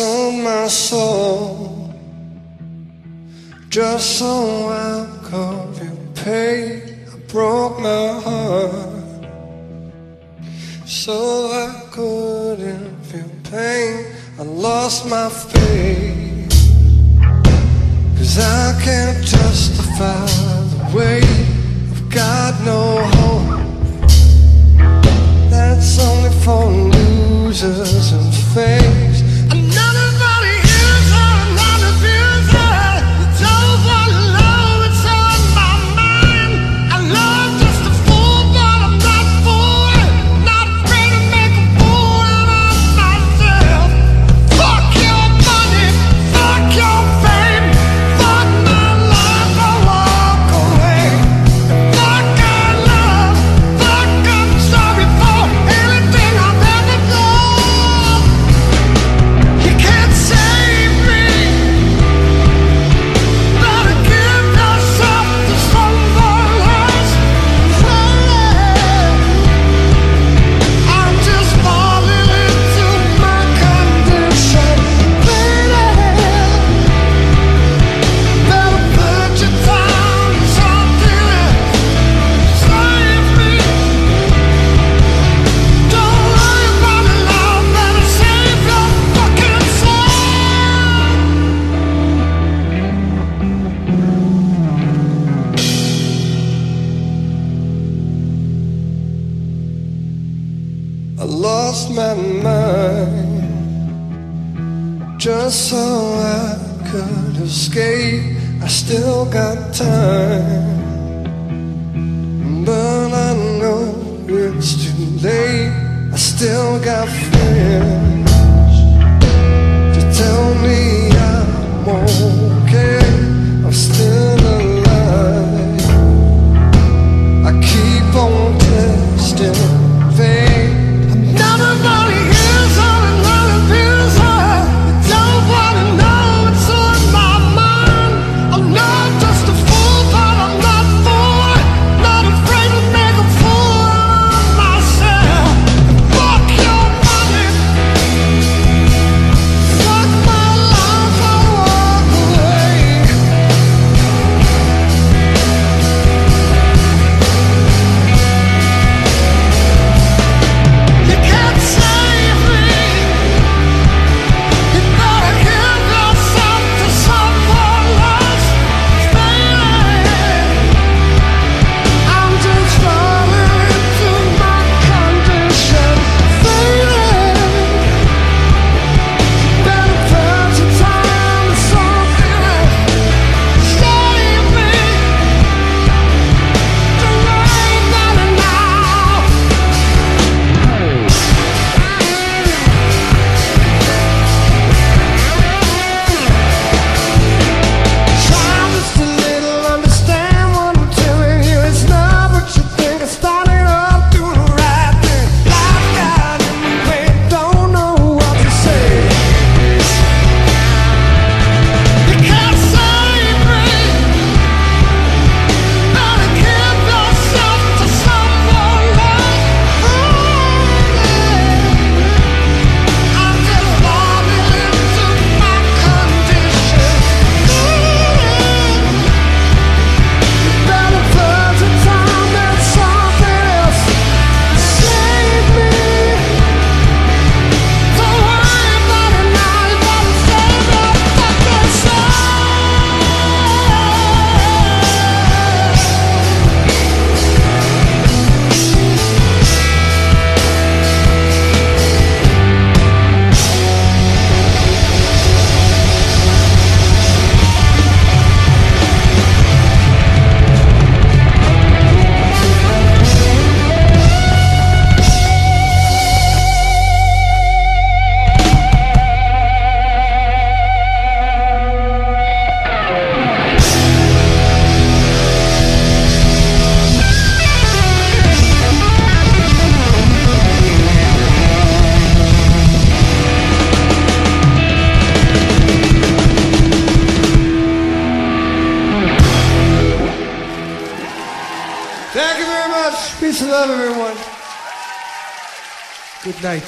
sold my soul just so I could repay. I broke my heart so I couldn't feel pain. I lost my faith, cause I can't justify the way I've got no hope. lost my mind. Just so I could escape I still got time. But I know it's too late. I still got friends. Peace and love, everyone. Good night.